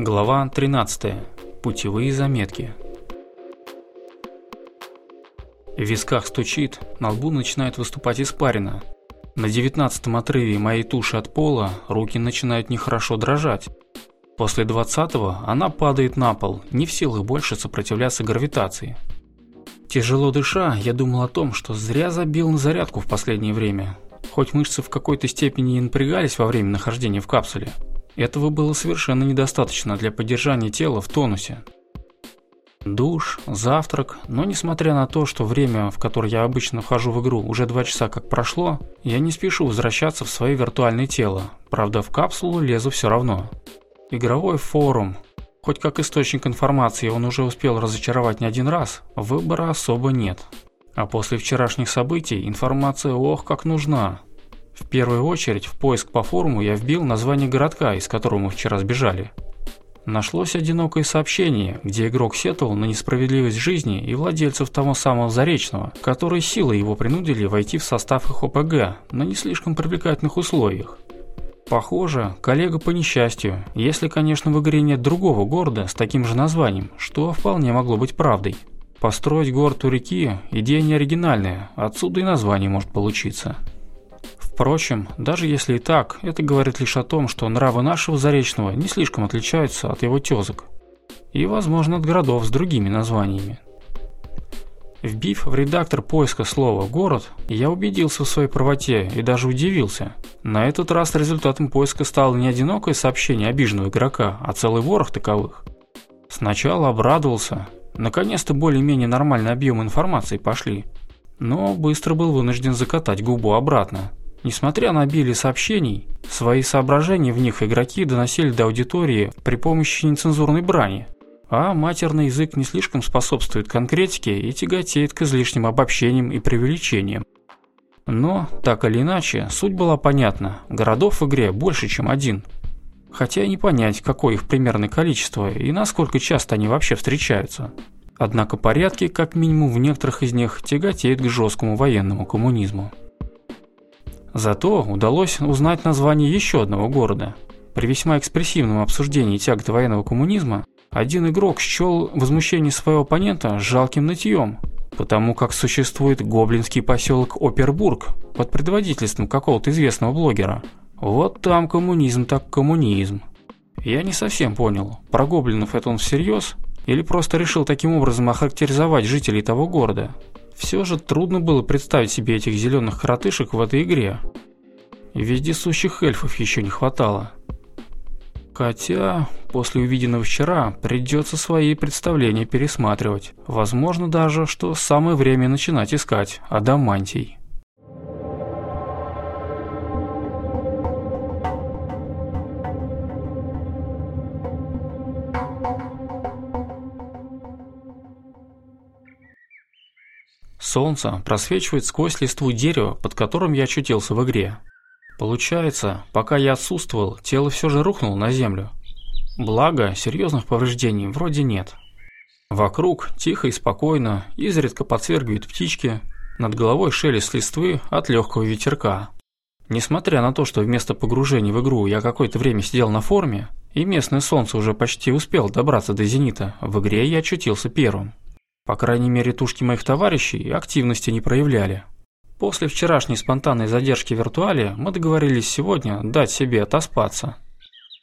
Глава 13. Путевые заметки. В висках стучит, на лбу начинает выступать испарина. На девятнадцатом отрыве моей туши от пола руки начинают нехорошо дрожать. После двадцатого она падает на пол, не в силах больше сопротивляться гравитации. Тяжело дыша, я думал о том, что зря забил на зарядку в последнее время. Хоть мышцы в какой-то степени и напрягались во время нахождения в капсуле – этого было совершенно недостаточно для поддержания тела в тонусе. Душ, завтрак, но несмотря на то, что время, в которое я обычно вхожу в игру, уже 2 часа как прошло, я не спешу возвращаться в свое виртуальное тело, правда в капсулу лезу все равно. Игровой форум. Хоть как источник информации он уже успел разочаровать не один раз, выбора особо нет. А после вчерашних событий информация ох как нужна, в первую очередь в поиск по форуму я вбил название городка, из которого мы вчера сбежали. Нашлось одинокое сообщение, где игрок сетовал на несправедливость жизни и владельцев того самого Заречного, которые силой его принудили войти в состав их ОПГ на не слишком привлекательных условиях. Похоже, коллега по несчастью, если, конечно, в игре нет другого города с таким же названием, что вполне могло быть правдой. Построить город у реки – идея не оригинальная, отсюда и название может получиться. Впрочем, даже если и так, это говорит лишь о том, что нравы нашего Заречного не слишком отличаются от его тезок. И, возможно, от городов с другими названиями. Вбив в редактор поиска слова «город», я убедился в своей правоте и даже удивился. На этот раз результатом поиска стало не одинокое сообщение обиженного игрока, а целый ворох таковых. Сначала обрадовался. Наконец-то более-менее нормальный объем информации пошли. Но быстро был вынужден закатать губу обратно, Несмотря на обилие сообщений, свои соображения в них игроки доносили до аудитории при помощи нецензурной брани, а матерный язык не слишком способствует конкретике и тяготеет к излишним обобщениям и преувеличениям. Но, так или иначе, суть была понятна, городов в игре больше, чем один. Хотя и не понять, какое их примерное количество и насколько часто они вообще встречаются. Однако порядки, как минимум в некоторых из них, тяготеют к жесткому военному коммунизму. Зато удалось узнать название еще одного города. При весьма экспрессивном обсуждении тяготы военного коммунизма один игрок счел возмущение своего оппонента жалким нытьем, потому как существует гоблинский поселок Опербург под предводительством какого-то известного блогера. Вот там коммунизм так коммунизм. Я не совсем понял, про гоблинов это он всерьез или просто решил таким образом охарактеризовать жителей того города. Все же трудно было представить себе этих зеленых коротышек в этой игре. Вездесущих эльфов еще не хватало. Хотя, после увиденного вчера, придется свои представления пересматривать. Возможно даже, что самое время начинать искать адамантий. Солнце просвечивает сквозь листву дерева, под которым я очутился в игре. Получается, пока я отсутствовал, тело все же рухнуло на землю. Благо, серьезных повреждений вроде нет. Вокруг тихо и спокойно, изредка подсвергивают птички, над головой шелест листвы от легкого ветерка. Несмотря на то, что вместо погружения в игру я какое-то время сидел на форме, и местное солнце уже почти успел добраться до зенита, в игре я очутился первым. По крайней мере, тушки моих товарищей активности не проявляли. После вчерашней спонтанной задержки виртуале мы договорились сегодня дать себе отоспаться.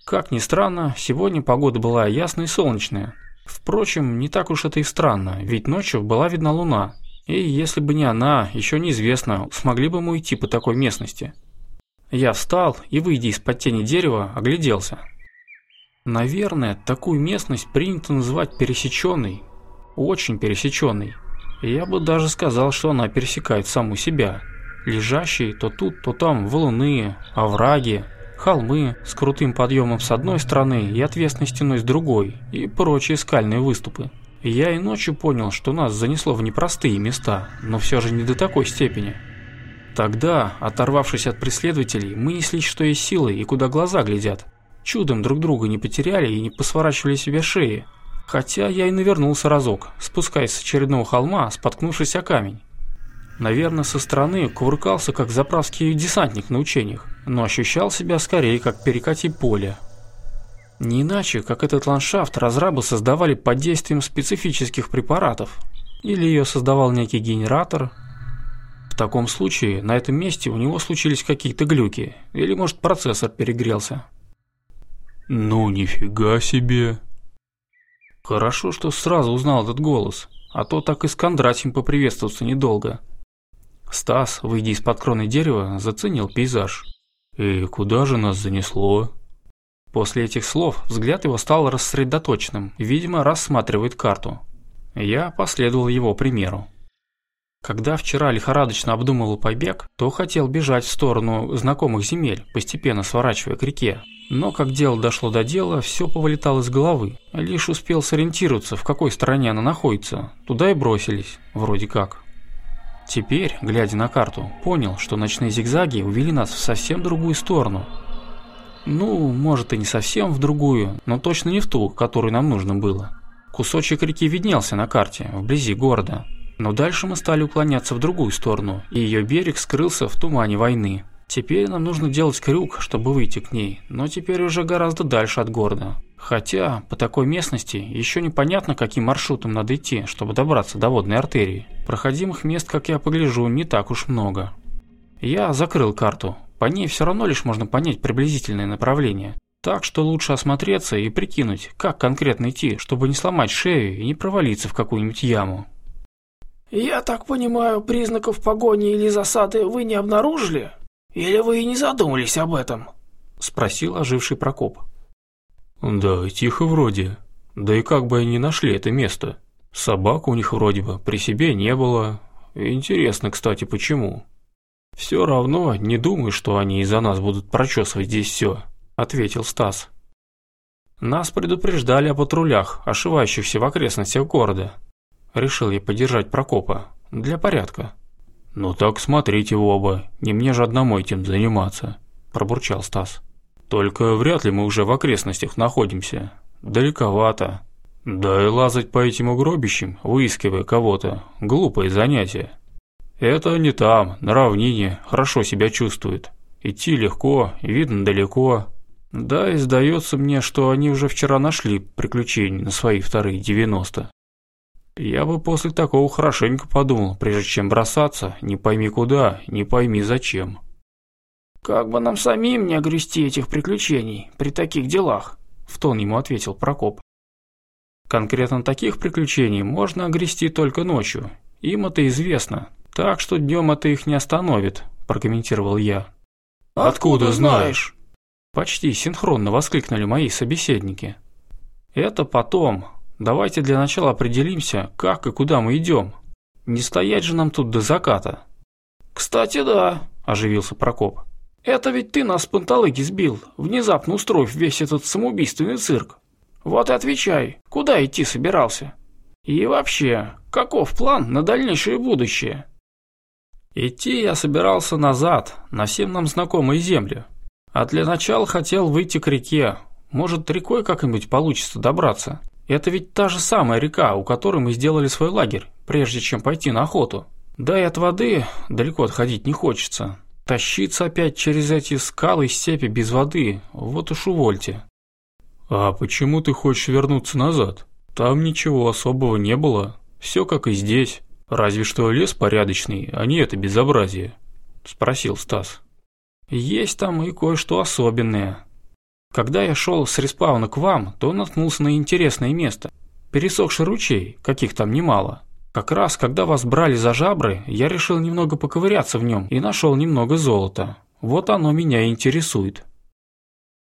Как ни странно, сегодня погода была ясная и солнечная. Впрочем, не так уж это и странно, ведь ночью была видна луна. И если бы не она, еще неизвестно, смогли бы мы уйти по такой местности. Я встал и, выйдя из-под тени дерева, огляделся. Наверное, такую местность принято называть пересеченной очень пересеченный. Я бы даже сказал, что она пересекает саму себя. Лежащие то тут, то там валуны, овраги, холмы с крутым подъемом с одной стороны и отвесной стеной с другой, и прочие скальные выступы. Я и ночью понял, что нас занесло в непростые места, но все же не до такой степени. Тогда, оторвавшись от преследователей, мы неслись что есть силы и куда глаза глядят. Чудом друг друга не потеряли и не посворачивали себе шеи, Хотя я и навернулся разок, спускаясь с очередного холма, споткнувшись о камень. Наверное, со стороны кувыркался, как заправский десантник на учениях, но ощущал себя скорее, как перекати поле. Не иначе, как этот ландшафт разрабы создавали под действием специфических препаратов. Или ее создавал некий генератор. В таком случае, на этом месте у него случились какие-то глюки, или, может, процессор перегрелся. «Ну, нифига себе!» Хорошо, что сразу узнал этот голос, а то так и с Кондратьем поприветствоваться недолго. Стас, выйдя из-под кроны дерева, заценил пейзаж. «И куда же нас занесло?» После этих слов взгляд его стал рассредоточенным, видимо, рассматривает карту. Я последовал его примеру. Когда вчера лихорадочно обдумывал побег, то хотел бежать в сторону знакомых земель, постепенно сворачивая к реке. Но как дело дошло до дела, все повылетало из головы. Лишь успел сориентироваться, в какой стороне она находится. Туда и бросились, вроде как. Теперь, глядя на карту, понял, что ночные зигзаги увели нас в совсем другую сторону. Ну, может и не совсем в другую, но точно не в ту, которую нам нужно было. Кусочек реки виднелся на карте, вблизи города, но дальше мы стали уклоняться в другую сторону, и ее берег скрылся в тумане войны. Теперь нам нужно делать крюк, чтобы выйти к ней, но теперь уже гораздо дальше от города. Хотя, по такой местности, еще непонятно, каким маршрутом надо идти, чтобы добраться до водной артерии. Проходимых мест, как я погляжу, не так уж много. Я закрыл карту. По ней все равно лишь можно понять приблизительное направление. Так что лучше осмотреться и прикинуть, как конкретно идти, чтобы не сломать шею и не провалиться в какую-нибудь яму. «Я так понимаю, признаков погони или засады вы не обнаружили? Или вы и не задумались об этом?» — спросил оживший Прокоп. «Да, тихо вроде. Да и как бы они нашли это место? Собак у них вроде бы при себе не было. Интересно, кстати, почему?» «Все равно не думаю, что они из-за нас будут прочесывать здесь все», — ответил Стас. «Нас предупреждали о патрулях, ошивающихся в окрестностях города. Решил я поддержать Прокопа. Для порядка. «Ну так смотрите оба, не мне же одному этим заниматься», – пробурчал Стас. «Только вряд ли мы уже в окрестностях находимся. Далековато. Да и лазать по этим угробищам, выискивая кого-то, глупое занятие. Это не там, на равнине, хорошо себя чувствует. Идти легко, видно далеко. Да и сдается мне, что они уже вчера нашли приключения на свои вторые девяносто. Я бы после такого хорошенько подумал, прежде чем бросаться, не пойми куда, не пойми зачем. «Как бы нам самим не огрести этих приключений при таких делах?» — в тон ему ответил Прокоп. «Конкретно таких приключений можно огрести только ночью. Им это известно, так что днем это их не остановит», — прокомментировал я. «Откуда знаешь?» Почти синхронно воскликнули мои собеседники. «Это потом, Давайте для начала определимся, как и куда мы идем. Не стоять же нам тут до заката. Кстати, да, оживился Прокоп. Это ведь ты нас с панталыки сбил, внезапно устроив весь этот самоубийственный цирк. Вот и отвечай, куда идти собирался? И вообще, каков план на дальнейшее будущее? Идти я собирался назад, на всем нам знакомые земли. А для начала хотел выйти к реке. Может, рекой как-нибудь получится добраться. Это ведь та же самая река, у которой мы сделали свой лагерь, прежде чем пойти на охоту. Да и от воды далеко отходить не хочется. Тащиться опять через эти скалы и степи без воды, вот уж увольте. А почему ты хочешь вернуться назад? Там ничего особого не было, все как и здесь. Разве что лес порядочный, а не это безобразие, спросил Стас. Есть там и кое-что особенное, когда я шел с респауна к вам, то наткнулся на интересное место. Пересохший ручей, каких там немало. Как раз, когда вас брали за жабры, я решил немного поковыряться в нем и нашел немного золота. Вот оно меня интересует».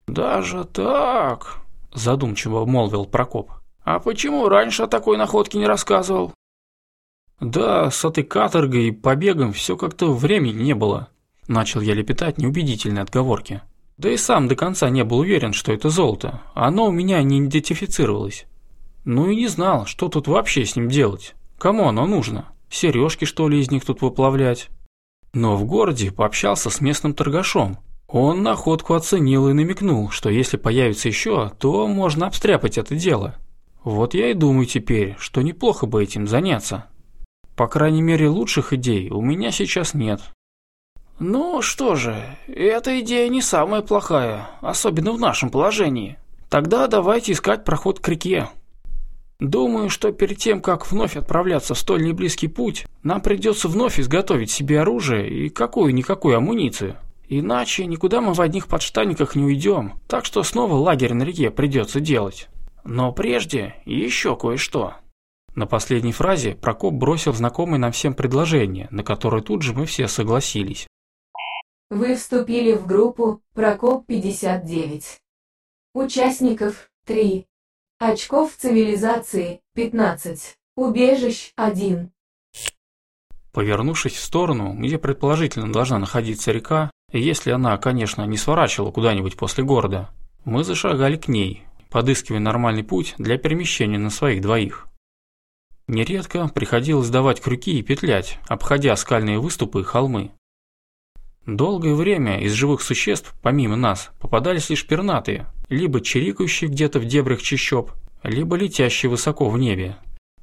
«Даже так?» – задумчиво молвил Прокоп. «А почему раньше о такой находке не рассказывал?» «Да, с этой каторгой и побегом все как-то времени не было», – начал я лепетать неубедительные отговорки. Да и сам до конца не был уверен, что это золото. Оно у меня не идентифицировалось. Ну и не знал, что тут вообще с ним делать. Кому оно нужно? Сережки, что ли, из них тут выплавлять? Но в городе пообщался с местным торгашом. Он находку оценил и намекнул, что если появится еще, то можно обстряпать это дело. Вот я и думаю теперь, что неплохо бы этим заняться. По крайней мере, лучших идей у меня сейчас нет. «Ну что же, эта идея не самая плохая, особенно в нашем положении. Тогда давайте искать проход к реке». «Думаю, что перед тем, как вновь отправляться в столь неблизкий путь, нам придется вновь изготовить себе оружие и какую-никакую амуницию. Иначе никуда мы в одних подштанниках не уйдем, так что снова лагерь на реке придется делать. Но прежде еще кое-что». На последней фразе Прокоп бросил знакомое нам всем предложение, на которое тут же мы все согласились. Вы вступили в группу «Прокоп-59». Участников – 3. Очков цивилизации – 15. Убежищ – 1. Повернувшись в сторону, где предположительно должна находиться река, если она, конечно, не сворачивала куда-нибудь после города, мы зашагали к ней, подыскивая нормальный путь для перемещения на своих двоих. Нередко приходилось давать крюки и петлять, обходя скальные выступы и холмы. Долгое время из живых существ, помимо нас, попадались лишь пернатые, либо чирикающие где-то в дебрях чащоб, либо летящие высоко в небе.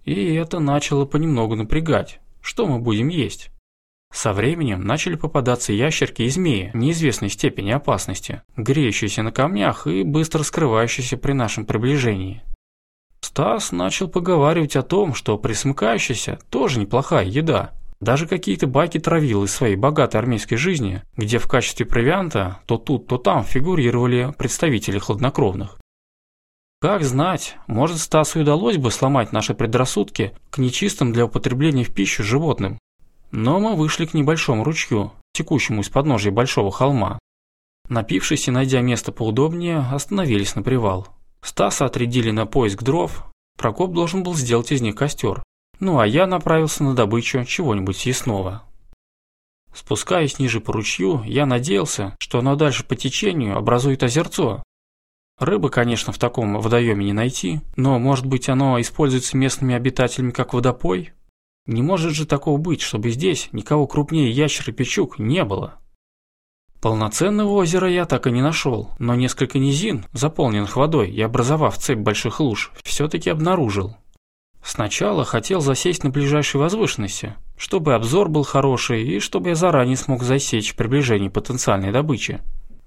И это начало понемногу напрягать. Что мы будем есть? Со временем начали попадаться ящерки и змеи неизвестной степени опасности, греющиеся на камнях и быстро скрывающиеся при нашем приближении. Стас начал поговаривать о том, что присмыкающийся тоже неплохая еда – даже какие-то байки травил из своей богатой армейской жизни, где в качестве провианта то тут, то там фигурировали представители хладнокровных. Как знать, может Стасу и удалось бы сломать наши предрассудки к нечистым для употребления в пищу животным. Но мы вышли к небольшому ручью, текущему из подножия большого холма. Напившись и найдя место поудобнее, остановились на привал. Стаса отрядили на поиск дров, Прокоп должен был сделать из них костер ну а я направился на добычу чего-нибудь съестного. Спускаясь ниже по ручью, я надеялся, что оно дальше по течению образует озерцо. Рыбы, конечно, в таком водоеме не найти, но, может быть, оно используется местными обитателями как водопой? Не может же такого быть, чтобы здесь никого крупнее ящер и печук не было. Полноценного озера я так и не нашел, но несколько низин, заполненных водой и образовав цепь больших луж, все-таки обнаружил. Сначала хотел засесть на ближайшей возвышенности, чтобы обзор был хороший и чтобы я заранее смог засечь приближение потенциальной добычи.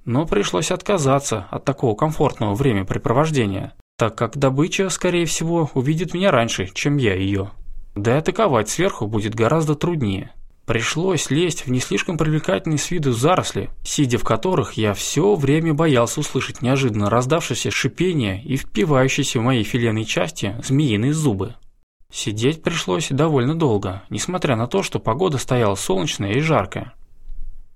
Но пришлось отказаться от такого комфортного времяпрепровождения, так как добыча, скорее всего, увидит меня раньше, чем я ее. Да и атаковать сверху будет гораздо труднее. Пришлось лезть в не слишком привлекательные с виду заросли, сидя в которых я все время боялся услышать неожиданно раздавшееся шипение и впивающиеся в мои филенные части змеиные зубы. Сидеть пришлось довольно долго, несмотря на то, что погода стояла солнечная и жаркая.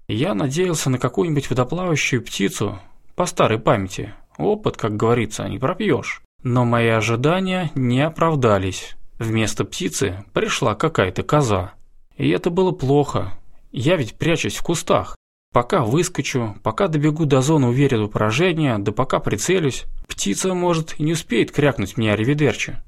Я надеялся на какую-нибудь водоплавающую птицу, по старой памяти. Опыт, как говорится, не пропьешь. Но мои ожидания не оправдались. Вместо птицы пришла какая-то коза. И это было плохо. Я ведь прячусь в кустах. Пока выскочу, пока добегу до зоны уверенного поражения, да пока прицелюсь, птица, может, и не успеет крякнуть мне аревидерчи.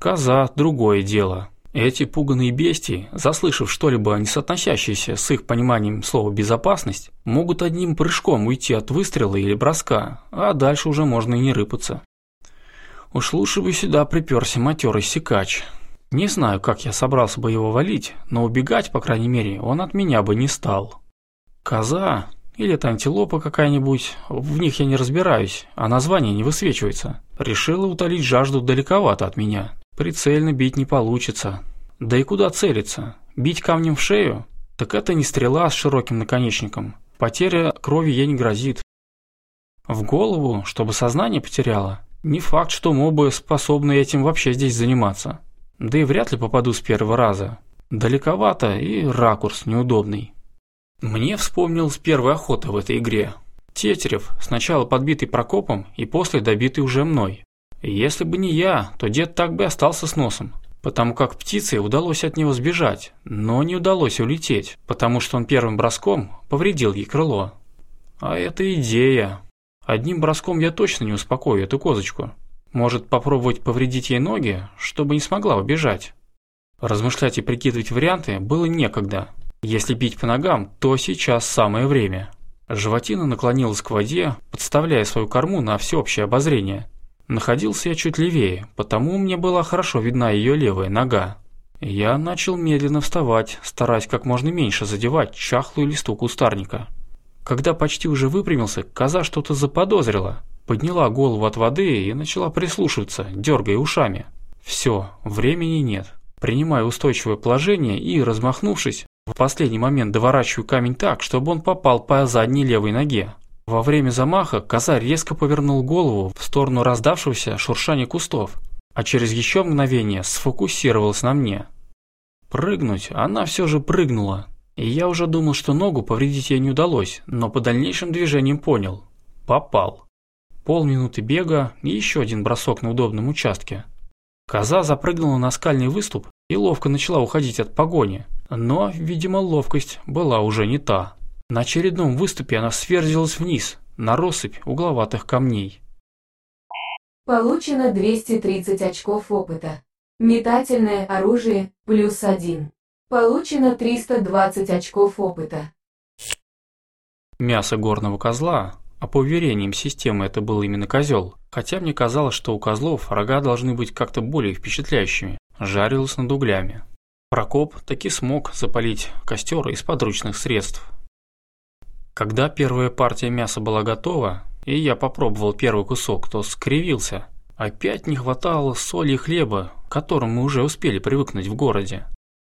Коза – другое дело. Эти пуганные бестии, заслышав что-либо не соотносящееся с их пониманием слова «безопасность», могут одним прыжком уйти от выстрела или броска, а дальше уже можно и не рыпаться. Уж лучше бы сюда приперся матерый секач. Не знаю, как я собрался бы его валить, но убегать, по крайней мере, он от меня бы не стал. Коза или это антилопа какая-нибудь, в них я не разбираюсь, а название не высвечивается, решила утолить жажду далековато от меня. Прицельно бить не получится. Да и куда целиться? Бить камнем в шею? Так это не стрела с широким наконечником. Потеря крови ей не грозит. В голову, чтобы сознание потеряло? Не факт, что мобы способны этим вообще здесь заниматься. Да и вряд ли попаду с первого раза. Далековато и ракурс неудобный. Мне вспомнилась первая охота в этой игре. Тетерев, сначала подбитый Прокопом и после добитый уже мной. Если бы не я, то дед так бы остался с носом, потому как птице удалось от него сбежать, но не удалось улететь, потому что он первым броском повредил ей крыло. А это идея. Одним броском я точно не успокою эту козочку. Может попробовать повредить ей ноги, чтобы не смогла убежать. Размышлять и прикидывать варианты было некогда. Если бить по ногам, то сейчас самое время. Животина наклонилась к воде, подставляя свою корму на всеобщее обозрение – Находился я чуть левее, потому мне была хорошо видна ее левая нога. Я начал медленно вставать, стараясь как можно меньше задевать чахлую листу кустарника. Когда почти уже выпрямился, коза что-то заподозрила, подняла голову от воды и начала прислушиваться, дергая ушами. Все, времени нет. Принимаю устойчивое положение и, размахнувшись, в последний момент доворачиваю камень так, чтобы он попал по задней левой ноге. Во время замаха коза резко повернул голову в сторону раздавшегося шуршания кустов, а через еще мгновение сфокусировалась на мне. Прыгнуть она все же прыгнула, и я уже думал, что ногу повредить ей не удалось, но по дальнейшим движениям понял. Попал. Полминуты бега и еще один бросок на удобном участке. Коза запрыгнула на скальный выступ и ловко начала уходить от погони, но, видимо, ловкость была уже не та. На очередном выступе она сверзилась вниз, на россыпь угловатых камней. Получено 230 очков опыта. Метательное оружие – плюс 1. Получено 320 очков опыта. Мясо горного козла, а по уверениям системы это был именно козел, хотя мне казалось, что у козлов рога должны быть как-то более впечатляющими, жарилось над углями. Прокоп таки смог запалить костер из подручных средств. Когда первая партия мяса была готова, и я попробовал первый кусок, то скривился. Опять не хватало соли и хлеба, к которым мы уже успели привыкнуть в городе.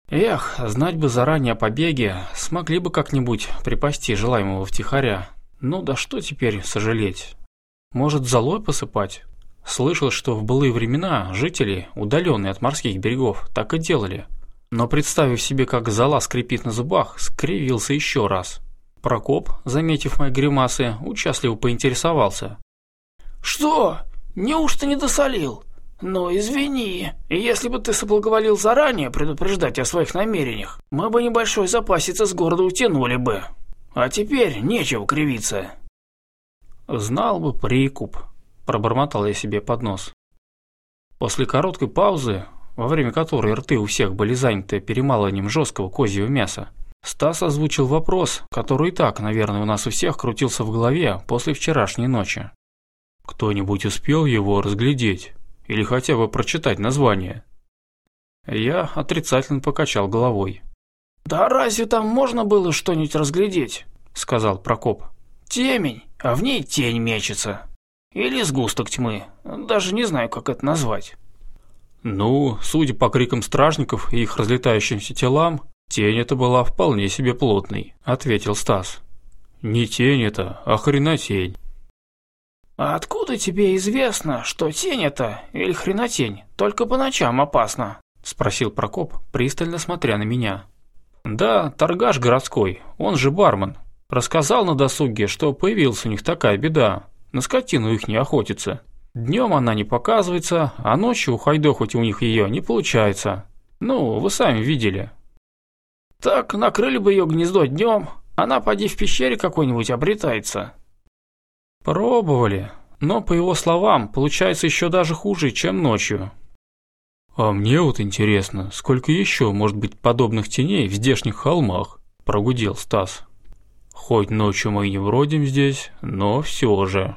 Эх, знать бы заранее о побеге, смогли бы как-нибудь припасти желаемого втихаря. Ну да что теперь сожалеть? Может, золой посыпать? Слышал, что в былые времена жители, удаленные от морских берегов, так и делали. Но представив себе, как зала скрипит на зубах, скривился еще раз – Прокоп, заметив мои гримасы, участливо поинтересовался. «Что? Неужто не досолил? Но извини. Если бы ты соблаговолил заранее предупреждать о своих намерениях, мы бы небольшой запасица с города утянули бы. А теперь нечего кривиться». «Знал бы прикуп», – пробормотал я себе под нос. После короткой паузы, во время которой рты у всех были заняты перемалыванием жесткого козьего мяса, Стас озвучил вопрос, который и так, наверное, у нас у всех крутился в голове после вчерашней ночи. Кто-нибудь успел его разглядеть или хотя бы прочитать название? Я отрицательно покачал головой. «Да разве там можно было что-нибудь разглядеть?» — сказал Прокоп. «Темень, а в ней тень мечется. Или сгусток тьмы, даже не знаю, как это назвать». Ну, судя по крикам стражников и их разлетающимся телам, «Тень это была вполне себе плотной», – ответил Стас. «Не тень это, а хренотень». «А откуда тебе известно, что тень это или хренотень, только по ночам опасно?» – спросил Прокоп, пристально смотря на меня. «Да, торгаш городской, он же бармен. Рассказал на досуге, что появилась у них такая беда. На скотину их не охотится. Днем она не показывается, а ночью ухайдохать у них ее не получается. Ну, вы сами видели, так накрыли бы ее гнездо днем, она, поди в пещере какой-нибудь, обретается. Пробовали, но, по его словам, получается еще даже хуже, чем ночью. А мне вот интересно, сколько еще может быть подобных теней в здешних холмах, прогудел Стас. Хоть ночью мы и не бродим здесь, но все же.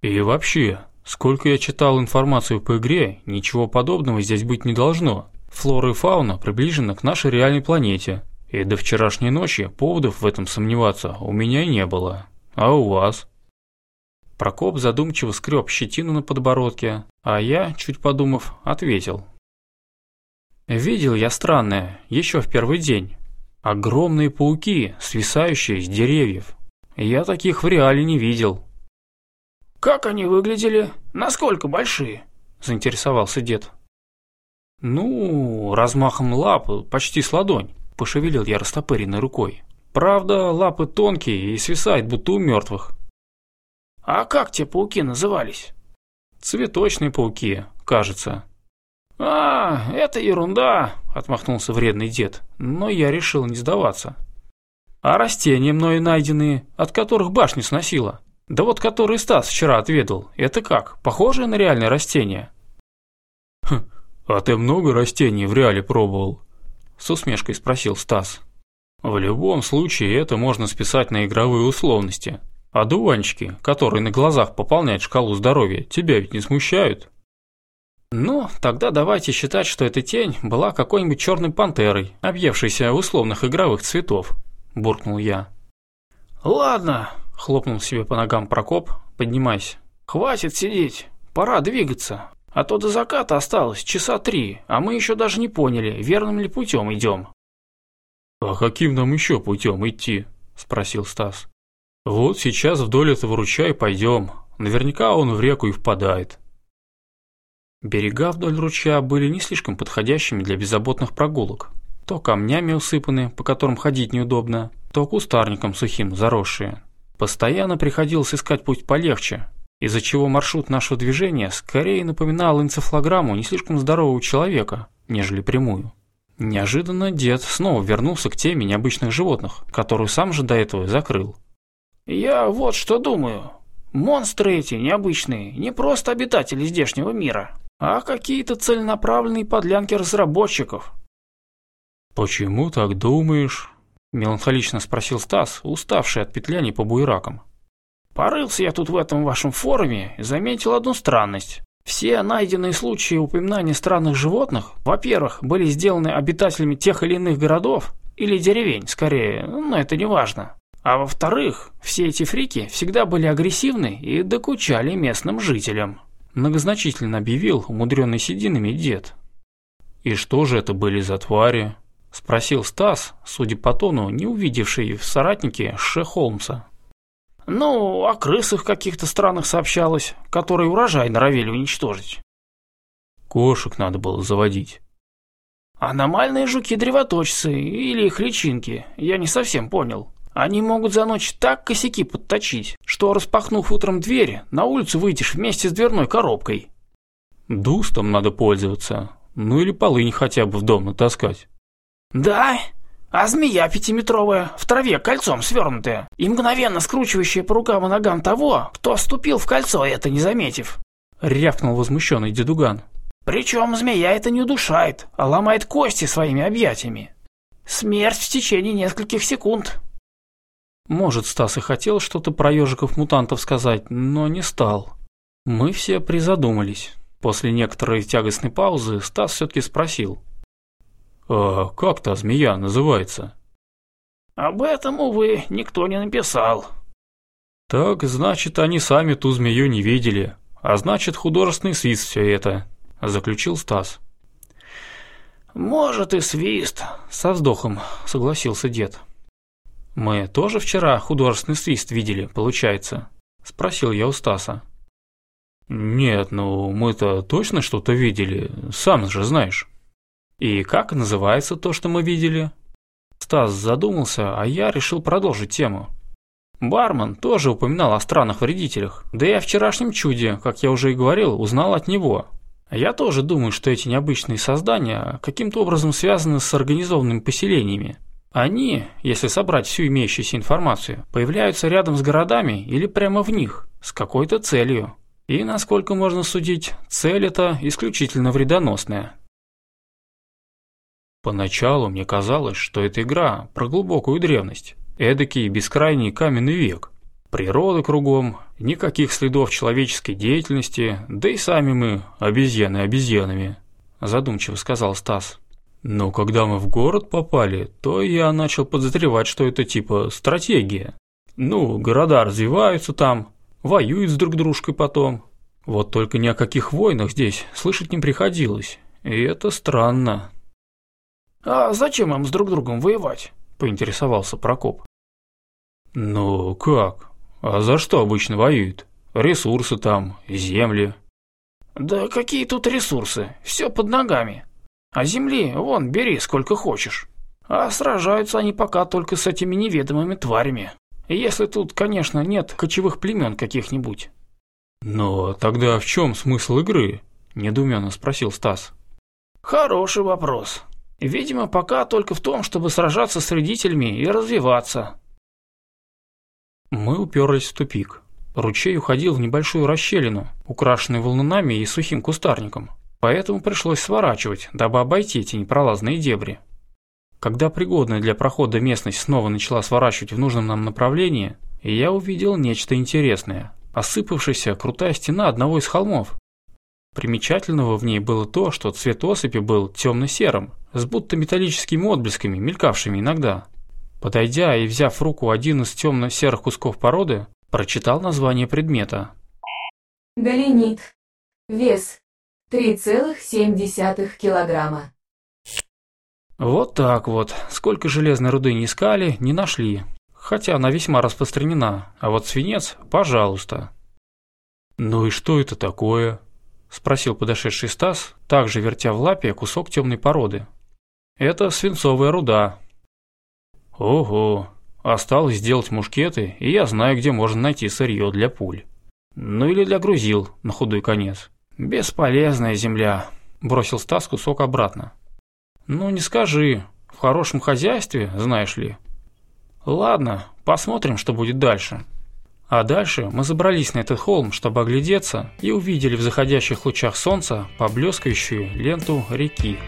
И вообще, сколько я читал информацию по игре, ничего подобного здесь быть не должно. Флора и фауна приближены к нашей реальной планете, и до вчерашней ночи поводов в этом сомневаться у меня не было. А у вас? Прокоп задумчиво скреб щетину на подбородке, а я, чуть подумав, ответил. Видел я странное еще в первый день. Огромные пауки, свисающие с деревьев. Я таких в реале не видел. «Как они выглядели? Насколько большие?» – заинтересовался дед. Ну, размахом лап, почти с ладонь, пошевелил я растопыренной рукой. Правда, лапы тонкие и свисает, будто у мертвых. А как те пауки назывались? Цветочные пауки, кажется. А, это ерунда, отмахнулся вредный дед, но я решил не сдаваться. А растения мною найденные, от которых башню сносила, Да вот который Стас вчера отведал, это как, похожее на реальное растение? Хм, «А ты много растений в реале пробовал?» С усмешкой спросил Стас. «В любом случае это можно списать на игровые условности. А дуванчики, которые на глазах пополняют шкалу здоровья, тебя ведь не смущают?» «Ну, тогда давайте считать, что эта тень была какой-нибудь черной пантерой, объевшейся условных игровых цветов», – буркнул я. «Ладно», – хлопнул себе по ногам Прокоп, поднимаясь. «Хватит сидеть, пора двигаться, а то до заката осталось часа три, а мы еще даже не поняли, верным ли путем идем». «А каким нам еще путем идти?» – спросил Стас. «Вот сейчас вдоль этого ручья и пойдем. Наверняка он в реку и впадает». Берега вдоль ручья были не слишком подходящими для беззаботных прогулок. То камнями усыпаны, по которым ходить неудобно, то кустарником сухим заросшие. Постоянно приходилось искать путь полегче, из-за чего маршрут нашего движения скорее напоминал энцефалограмму не слишком здорового человека, нежели прямую. Неожиданно дед снова вернулся к теме необычных животных, которую сам же до этого закрыл. «Я вот что думаю. Монстры эти необычные, не просто обитатели здешнего мира, а какие-то целенаправленные подлянки разработчиков». «Почему так думаешь?» – меланхолично спросил Стас, уставший от петляний по буеракам. Порылся я тут в этом вашем форуме и заметил одну странность. Все найденные случаи упоминания странных животных, во-первых, были сделаны обитателями тех или иных городов или деревень, скорее, но это не важно. А во-вторых, все эти фрики всегда были агрессивны и докучали местным жителям. Многозначительно объявил умудренный сединами дед. «И что же это были за твари?» – спросил Стас, судя по тону, не увидевший в соратнике Ше Холмса. Ну, о крысах каких-то странных сообщалось, которые урожай норовили уничтожить. Кошек надо было заводить. Аномальные жуки-древоточцы или их личинки, я не совсем понял. Они могут за ночь так косяки подточить, что, распахнув утром двери, на улицу выйдешь вместе с дверной коробкой. Дустом надо пользоваться, ну или полынь хотя бы в дом натаскать. «Да?» а змея пятиметровая, в траве кольцом свернутая, и мгновенно скручивающая по рукам и ногам того, кто вступил в кольцо, это не заметив. Рявкнул возмущенный дедуган. Причем змея это не удушает, а ломает кости своими объятиями. Смерть в течение нескольких секунд. Может, Стас и хотел что-то про ежиков-мутантов сказать, но не стал. Мы все призадумались. После некоторой тягостной паузы Стас все-таки спросил – а как та змея называется? Об этом, увы, никто не написал. Так, значит, они сами ту змею не видели. А значит, художественный свист все это, заключил Стас. Может и свист, со вздохом согласился дед. Мы тоже вчера художественный свист видели, получается, спросил я у Стаса. «Нет, ну мы-то точно что-то видели, сам же знаешь». «И как называется то, что мы видели?» Стас задумался, а я решил продолжить тему. Бармен тоже упоминал о странных вредителях, да и о вчерашнем чуде, как я уже и говорил, узнал от него. Я тоже думаю, что эти необычные создания каким-то образом связаны с организованными поселениями. Они, если собрать всю имеющуюся информацию, появляются рядом с городами или прямо в них, с какой-то целью. И, насколько можно судить, цель эта исключительно вредоносная. Поначалу мне казалось, что эта игра про глубокую древность, эдакий бескрайний каменный век. Природа кругом, никаких следов человеческой деятельности, да и сами мы обезьяны обезьянами, задумчиво сказал Стас. Но когда мы в город попали, то я начал подозревать, что это типа стратегия. Ну, города развиваются там, воюют с друг дружкой потом. Вот только ни о каких войнах здесь слышать не приходилось. И это странно. «А зачем им с друг другом воевать?» – поинтересовался Прокоп. «Ну как? А за что обычно воюют? Ресурсы там, земли». «Да какие тут ресурсы? Все под ногами. А земли, вон, бери сколько хочешь. А сражаются они пока только с этими неведомыми тварями. Если тут, конечно, нет кочевых племен каких-нибудь». «Но тогда в чем смысл игры?» – Недуменно спросил Стас. «Хороший вопрос. Видимо, пока только в том, чтобы сражаться с родителями и развиваться. Мы уперлись в тупик. Ручей уходил в небольшую расщелину, украшенную волнами и сухим кустарником, поэтому пришлось сворачивать, дабы обойти эти непролазные дебри. Когда пригодная для прохода местность снова начала сворачивать в нужном нам направлении, я увидел нечто интересное. Осыпавшаяся крутая стена одного из холмов, Примечательного в ней было то, что цвет осыпи был темно-серым, с будто металлическими отблесками, мелькавшими иногда. Подойдя и взяв в руку один из темно-серых кусков породы, прочитал название предмета. Голенит. Вес 3,7 килограмма. Вот так вот. Сколько железной руды не искали, не нашли. Хотя она весьма распространена. А вот свинец – пожалуйста. Ну и что это такое? спросил подошедший Стас, также вертя в лапе кусок темной породы. Это свинцовая руда. Ого, осталось сделать мушкеты, и я знаю, где можно найти сырье для пуль. Ну или для грузил, на худой конец. Бесполезная земля, бросил Стас кусок обратно. Ну не скажи, в хорошем хозяйстве, знаешь ли. Ладно, посмотрим, что будет дальше. А дальше мы забрались на этот холм, чтобы оглядеться, и увидели в заходящих лучах солнца поблескающую ленту реки.